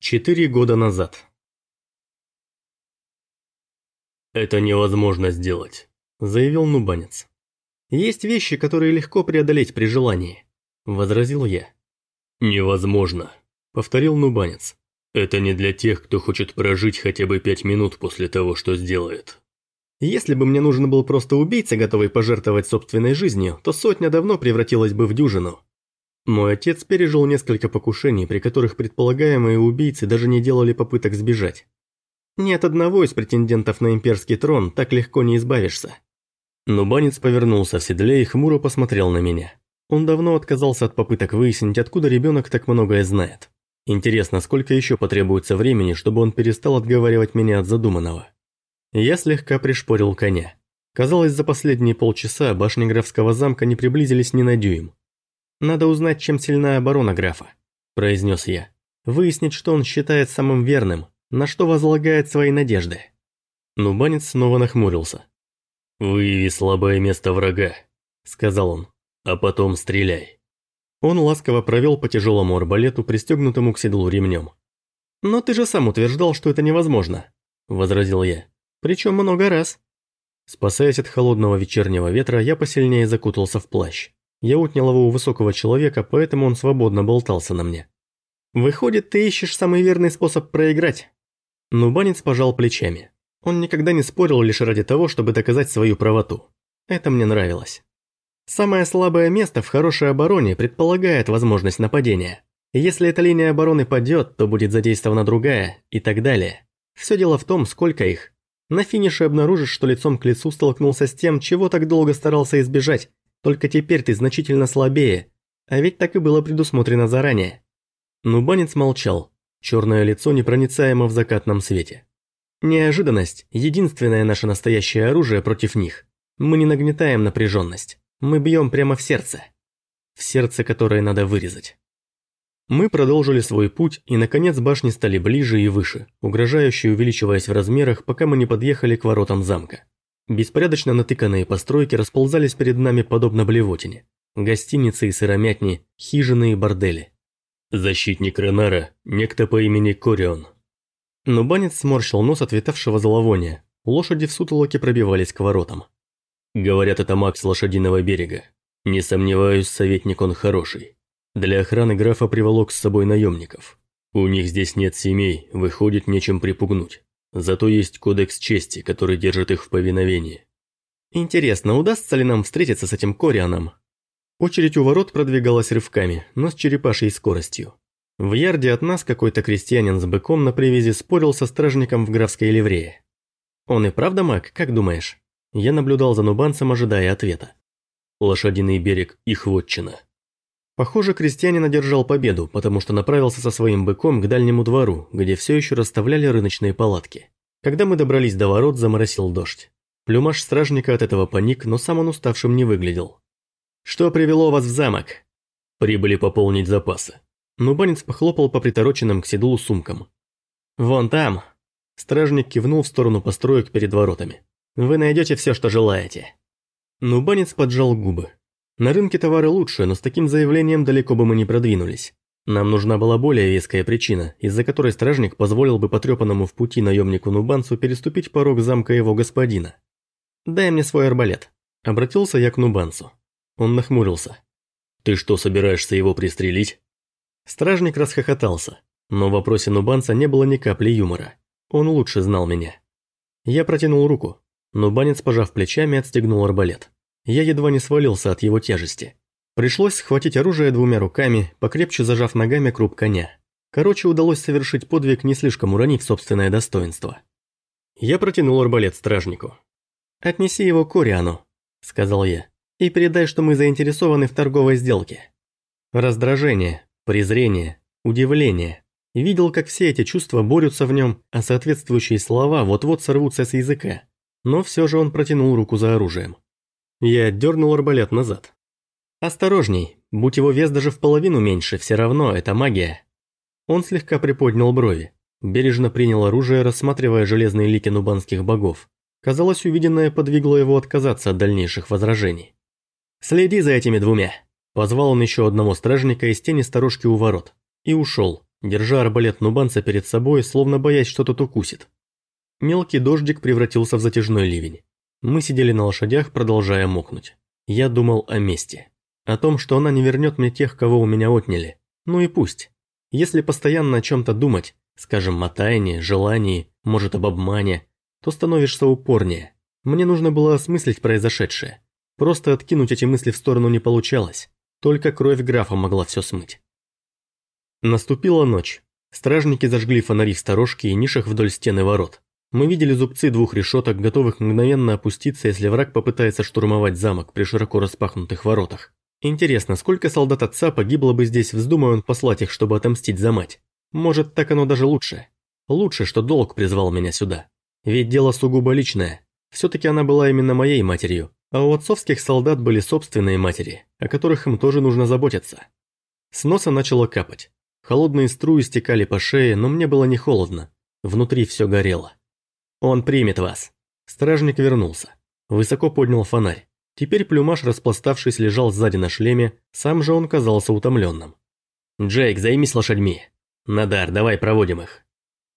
Четыре года назад. «Это невозможно сделать», – заявил Нубанец. «Есть вещи, которые легко преодолеть при желании», – возразил я. «Невозможно», – повторил Нубанец. «Это не для тех, кто хочет прожить хотя бы пять минут после того, что сделает». Если бы мне нужен был просто убийца, готовый пожертвовать собственной жизнью, то сотня давно превратилась бы в дюжину. Мой отец пережил несколько покушений, при которых предполагаемые убийцы даже не делали попыток сбежать. Ни от одного из претендентов на имперский трон так легко не избавишься. Но Банец повернулся в седле и хмуро посмотрел на меня. Он давно отказался от попыток выяснить, откуда ребенок так многое знает. Интересно, сколько еще потребуется времени, чтобы он перестал отговаривать меня от задуманного. Я слегка пришпорил коня. Казалось, за последние полчаса башни графского замка не приблизились ни на дюйм. «Надо узнать, чем сильна оборона графа», – произнес я. «Выяснить, что он считает самым верным, на что возлагает свои надежды». Нубанец снова нахмурился. «Выяви слабое место врага», – сказал он, – «а потом стреляй». Он ласково провел по тяжелому арбалету, пристегнутому к седлу ремнем. «Но ты же сам утверждал, что это невозможно», – возразил я. «Причем много раз». Спасаясь от холодного вечернего ветра, я посильнее закутался в плащ. Я отнял его у высокого человека, поэтому он свободно болтался на мне. «Выходит, ты ищешь самый верный способ проиграть?» Нубанец пожал плечами. Он никогда не спорил лишь ради того, чтобы доказать свою правоту. Это мне нравилось. Самое слабое место в хорошей обороне предполагает возможность нападения. Если эта линия обороны падет, то будет задействована другая, и так далее. Все дело в том, сколько их. На финише обнаружишь, что лицом к лицу столкнулся с тем, чего так долго старался избежать, только теперь ты значительно слабее, а ведь так и было предусмотрено заранее. Нубанец молчал, черное лицо непроницаемо в закатном свете. Неожиданность – единственное наше настоящее оружие против них. Мы не нагнетаем напряженность, мы бьем прямо в сердце. В сердце, которое надо вырезать. Мы продолжили свой путь, и наконец башни стали ближе и выше, угрожающе увеличиваясь в размерах, пока мы не подъехали к воротам замка. Беспорядочно натыканные постройки расползались перед нами подобно блевотине. Гостиницы и сыромятни, хижины и бордели. Защитник Ренара, некто по имени Корион. Но банец сморщил нос от витавшего зловония. Лошади в сутолоке пробивались к воротам. Говорят, это маг с лошадиного берега. Не сомневаюсь, советник он хороший. Для охраны графа приволок с собой наемников. У них здесь нет семей, выходит, нечем припугнуть. Зато есть кодекс чести, который держит их в повиновении. Интересно, удастся ли нам встретиться с этим Корианом? Очередь у ворот продвигалась рывками, но с черепашьей скоростью. В ярде от нас какой-то крестьянин с быком на привязи спорил со стражником в графской ливрее. Он и правда маг, как думаешь? Я наблюдал за нубанцем, ожидая ответа. Лошадиный берег – их вотчина. Похоже, крестьянин одержал победу, потому что направился со своим быком к дальнему двору, где все еще расставляли рыночные палатки. Когда мы добрались до ворот, заморосил дождь. Плюмаж стражника от этого паник, но сам он уставшим не выглядел. «Что привело вас в замок?» «Прибыли пополнить запасы». Нубанец похлопал по притороченным к седлу сумкам. «Вон там!» Стражник кивнул в сторону построек перед воротами. «Вы найдете все, что желаете». Нубанец поджал губы. На рынке товары лучше, но с таким заявлением далеко бы мы не продвинулись. Нам нужна была более веская причина, из-за которой стражник позволил бы потрепанному в пути наемнику Нубанцу переступить порог замка его господина. «Дай мне свой арбалет», – обратился я к Нубанцу. Он нахмурился. «Ты что, собираешься его пристрелить?» Стражник расхохотался, но в вопросе Нубанца не было ни капли юмора. Он лучше знал меня. Я протянул руку. Нубанец, пожав плечами, отстегнул арбалет. Я едва не свалился от его тяжести. Пришлось схватить оружие двумя руками, покрепче зажав ногами круп коня. Короче, удалось совершить подвиг, не слишком уронив собственное достоинство. Я протянул арбалет стражнику. «Отнеси его к Кориану», – сказал я, – «и передай, что мы заинтересованы в торговой сделке». Раздражение, презрение, удивление. Видел, как все эти чувства борются в нем, а соответствующие слова вот-вот сорвутся с языка. Но все же он протянул руку за оружием. Я дернул арбалет назад. «Осторожней, будь его вес даже в половину меньше, все равно это магия». Он слегка приподнял брови, бережно принял оружие, рассматривая железные лики нубанских богов. Казалось, увиденное подвигло его отказаться от дальнейших возражений. «Следи за этими двумя», – позвал он еще одного стражника из тени сторожки у ворот. И ушел, держа арбалет нубанца перед собой, словно боясь, что тот укусит. Мелкий дождик превратился в затяжной ливень. Мы сидели на лошадях, продолжая мокнуть. Я думал о мести. О том, что она не вернет мне тех, кого у меня отняли. Ну и пусть. Если постоянно о чем-то думать, скажем, о тайне, желании, может, об обмане, то становишься упорнее. Мне нужно было осмыслить произошедшее. Просто откинуть эти мысли в сторону не получалось. Только кровь графа могла все смыть. Наступила ночь. Стражники зажгли фонари в сторожке и нишах вдоль стены ворот. Мы видели зубцы двух решеток, готовых мгновенно опуститься, если враг попытается штурмовать замок при широко распахнутых воротах. Интересно, сколько солдат отца погибло бы здесь, вздумая он послать их, чтобы отомстить за мать? Может, так оно даже лучше. Лучше, что долг призвал меня сюда. Ведь дело сугубо личное. Все-таки она была именно моей матерью, а у отцовских солдат были собственные матери, о которых им тоже нужно заботиться. С носа начало капать. Холодные струи стекали по шее, но мне было не холодно. Внутри все горело. «Он примет вас». Стражник вернулся. Высоко поднял фонарь. Теперь плюмаж, распластавшись, лежал сзади на шлеме, сам же он казался утомленным. «Джейк, займись лошадьми. Надар, давай проводим их».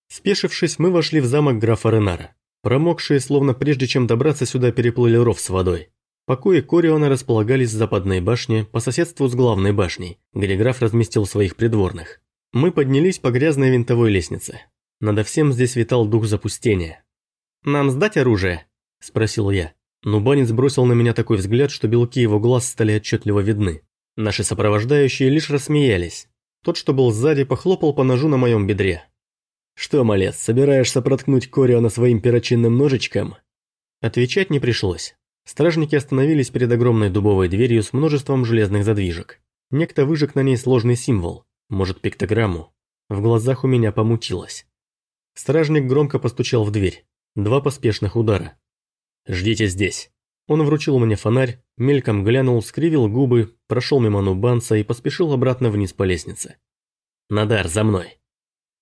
Спешившись, мы вошли в замок графа Ренара. Промокшие, словно прежде чем добраться сюда, переплыли ров с водой. Покои Кориона располагались в западной башне по соседству с главной башней, где граф разместил своих придворных. Мы поднялись по грязной винтовой лестнице. Надо всем здесь витал дух запустения. «Нам сдать оружие?» – спросил я. Но Банец бросил на меня такой взгляд, что белки его глаз стали отчетливо видны. Наши сопровождающие лишь рассмеялись. Тот, что был сзади, похлопал по ножу на моем бедре. «Что, малец, собираешься проткнуть Кориона своим перочинным ножичком?» Отвечать не пришлось. Стражники остановились перед огромной дубовой дверью с множеством железных задвижек. Некто выжег на ней сложный символ, может пиктограмму. В глазах у меня помутилось. Стражник громко постучал в дверь. Два поспешных удара. «Ждите здесь». Он вручил мне фонарь, мельком глянул, скривил губы, прошел мимо нубанца и поспешил обратно вниз по лестнице. «Надар, за мной!»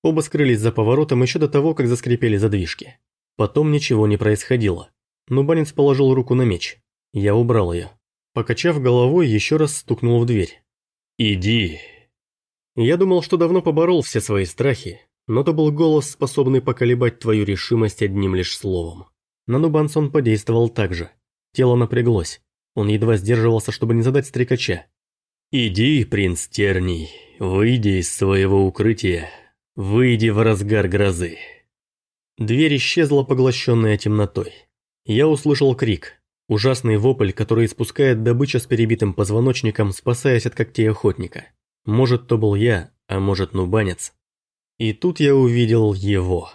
Оба скрылись за поворотом еще до того, как заскрипели задвижки. Потом ничего не происходило. Нубанец положил руку на меч. Я убрал ее. Покачав головой, еще раз стукнул в дверь. «Иди!» Я думал, что давно поборол все свои страхи, но то был голос, способный поколебать твою решимость одним лишь словом. На Нубанса он подействовал так же. Тело напряглось. Он едва сдерживался, чтобы не задать стрекача. «Иди, принц Терний, выйди из своего укрытия, выйди в разгар грозы». Дверь исчезла, поглощенная темнотой. Я услышал крик. Ужасный вопль, который испускает добыча с перебитым позвоночником, спасаясь от когтей охотника. Может, то был я, а может, нубанец. И тут я увидел его.